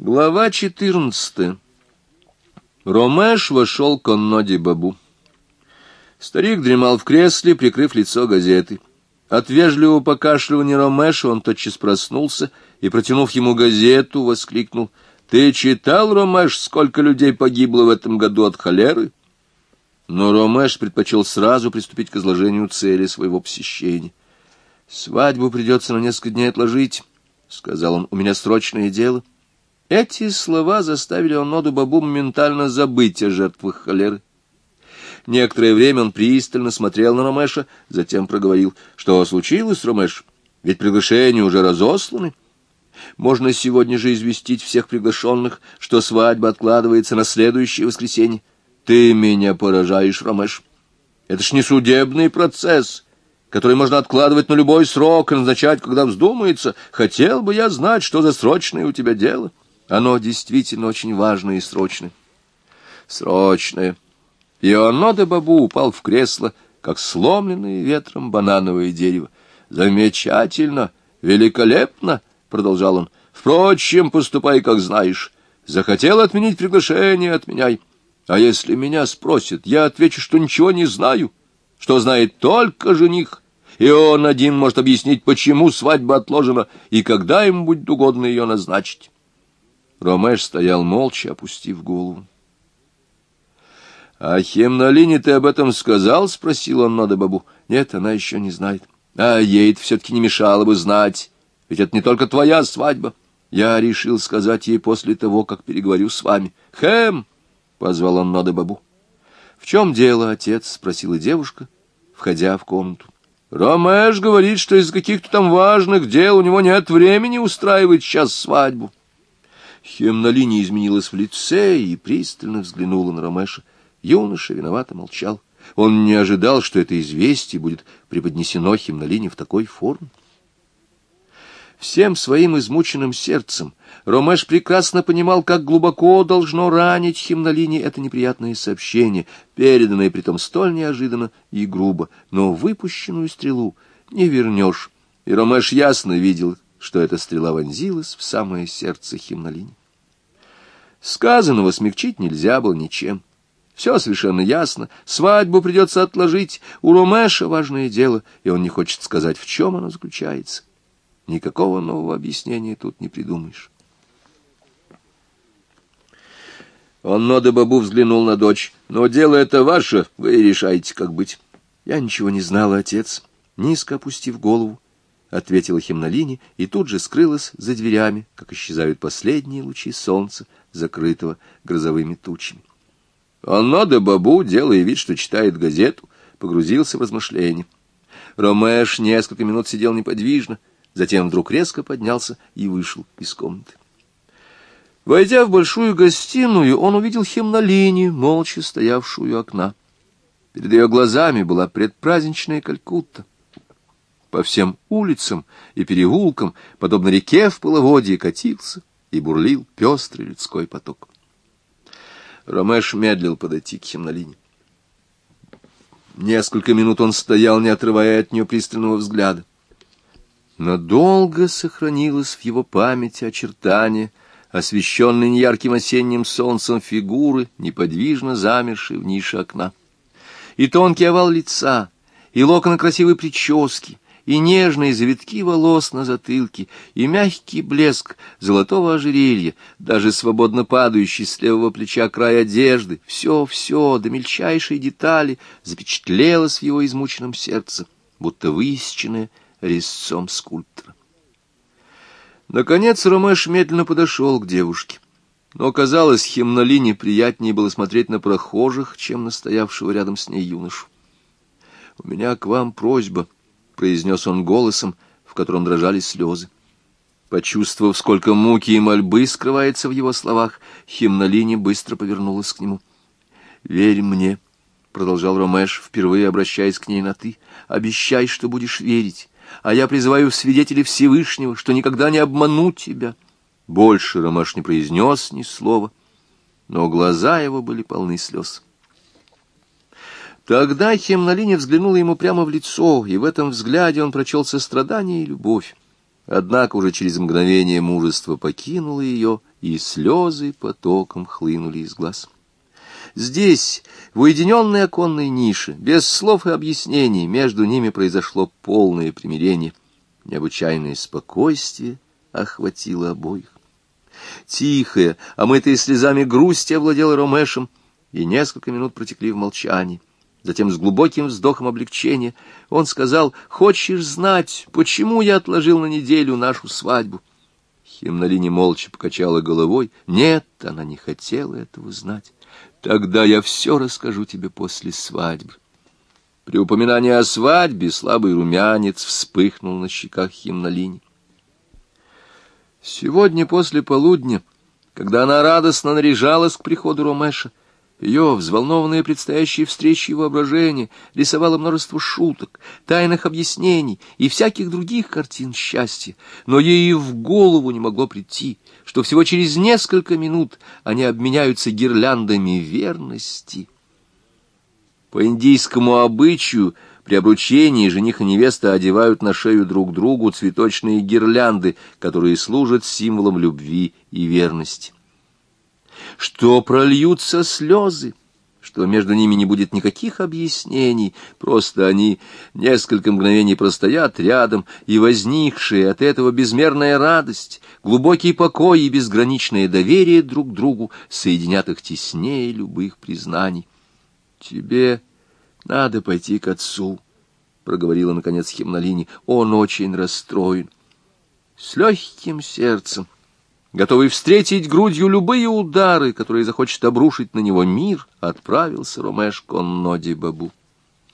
Глава четырнадцатая. Ромеш вошел к Онноде Бабу. Старик дремал в кресле, прикрыв лицо газетой. От вежливого покашливания Ромеша он тотчас проснулся и, протянув ему газету, воскликнул. — Ты читал, Ромеш, сколько людей погибло в этом году от холеры? Но Ромеш предпочел сразу приступить к изложению цели своего посещения. — Свадьбу придется на несколько дней отложить, — сказал он. — У меня срочное дело. — эти слова заставили Оноду Бабу моментально забыть о жертвах холеры. Некоторое время он пристально смотрел на Ромеша, затем проговорил, что случилось, Ромеш, ведь приглашения уже разосланы. Можно сегодня же известить всех приглашенных, что свадьба откладывается на следующее воскресенье. Ты меня поражаешь, Ромеш. Это ж не судебный процесс, который можно откладывать на любой срок и назначать, когда вздумается. Хотел бы я знать, что за срочное у тебя дело. — оно действительно очень важное и срочное. Срочное. И Онода Бабу упал в кресло, как сломленное ветром банановое дерево. «Замечательно! Великолепно!» — продолжал он. «Впрочем, поступай, как знаешь. Захотел отменить приглашение — отменяй. А если меня спросят, я отвечу, что ничего не знаю, что знает только жених, и он один может объяснить, почему свадьба отложена и когда ему будет угодно ее назначить». Ромеш стоял молча, опустив голову. — А Хемнолине ты об этом сказал? — спросил он Бабу. — Нет, она еще не знает. — А ей-то все-таки не мешало бы знать, ведь это не только твоя свадьба. Я решил сказать ей после того, как переговорю с вами. — Хэм! — позвал он Нода Бабу. — В чем дело, отец? — спросила девушка, входя в комнату. Ромеш говорит, что из каких-то там важных дел у него нет времени устраивать сейчас свадьбу. Хемнолиния изменилась в лице и пристально взглянула на Ромеша. Юноша виновато молчал. Он не ожидал, что это известие будет преподнесено Хемнолине в такой форме. Всем своим измученным сердцем Ромеш прекрасно понимал, как глубоко должно ранить Химнолине это неприятное сообщение, переданное притом столь неожиданно и грубо, но выпущенную стрелу не вернешь, и Ромеш ясно видел, что эта стрела вонзилась в самое сердце Химнолини. Сказанного смягчить нельзя было ничем. Все совершенно ясно. Свадьбу придется отложить. У Ромеша важное дело, и он не хочет сказать, в чем оно заключается. Никакого нового объяснения тут не придумаешь. Он Нода Бабу взглянул на дочь. «Но дело это ваше, вы решаете, как быть». «Я ничего не знала, отец», низко опустив голову, ответила Химнолине и тут же скрылась за дверями, как исчезают последние лучи солнца, закрытого грозовыми тучами. Он надо бабу, делая вид, что читает газету, погрузился в размышления. Ромеш несколько минут сидел неподвижно, затем вдруг резко поднялся и вышел из комнаты. Войдя в большую гостиную, он увидел Химнолини, молча стоявшую у окна. Перед ее глазами была предпраздничная Калькутта. По всем улицам и переулкам, подобно реке в половодье, катился и бурлил пестрый людской поток. Ромеш медлил подойти к Химнолине. Несколько минут он стоял, не отрывая от нее пристального взгляда. Но долго сохранилось в его памяти очертание, освещенное неярким осенним солнцем фигуры, неподвижно замершей в нише окна. И тонкий овал лица, и локоны красивой прически, и нежные завитки волос на затылке, и мягкий блеск золотого ожерелья, даже свободно падающий с левого плеча край одежды, все-все до мельчайшей детали запечатлелось в его измученном сердце, будто высеченное резцом скульптора. Наконец Ромеш медленно подошел к девушке. Но, казалось, Химнолине приятнее было смотреть на прохожих, чем на стоявшего рядом с ней юношу. — У меня к вам просьба, — произнес он голосом, в котором дрожали слезы. Почувствовав, сколько муки и мольбы скрывается в его словах, Химнолине быстро повернулась к нему. «Верь мне», — продолжал Ромеш, впервые обращаясь к ней на «ты», — «обещай, что будешь верить, а я призываю в свидетели Всевышнего, что никогда не обману тебя». Больше Ромеш не произнес ни слова, но глаза его были полны слез. Тогда Хемнолине взглянула ему прямо в лицо, и в этом взгляде он прочел сострадание и любовь. Однако уже через мгновение мужество покинуло ее, и слезы потоком хлынули из глаз. Здесь, в уединенной оконной нише, без слов и объяснений, между ними произошло полное примирение. Необычайное спокойствие охватило обоих. Тихая, омытая слезами грусть овладела Ромешем, и несколько минут протекли в молчании. Затем с глубоким вздохом облегчения он сказал, «Хочешь знать, почему я отложил на неделю нашу свадьбу?» Химнолини молча покачала головой. Нет, она не хотела этого знать. «Тогда я все расскажу тебе после свадьбы». При упоминании о свадьбе слабый румянец вспыхнул на щеках Химнолини. Сегодня после полудня, когда она радостно наряжалась к приходу Ромеша, ее взволнованное предстоящей встречей воображение рисовало множество шуток, тайных объяснений и всяких других картин счастья, но ей и в голову не могло прийти, что всего через несколько минут они обменяются гирляндами верности. По индийскому обычаю при обручении жених и невеста одевают на шею друг другу цветочные гирлянды, которые служат символом любви и верности. Что прольются слезы, что между ними не будет никаких объяснений, просто они несколько мгновений простоят рядом, и возникшая от этого безмерная радость, глубокий покой и безграничное доверие друг к другу соединят их теснее любых признаний. Тебе надо пойти к отцу, — проговорила, наконец, Химнолини. Он очень расстроен. С легким сердцем, готовый встретить грудью любые удары, которые захочет обрушить на него мир, отправился Ромеш Конноди Бабу.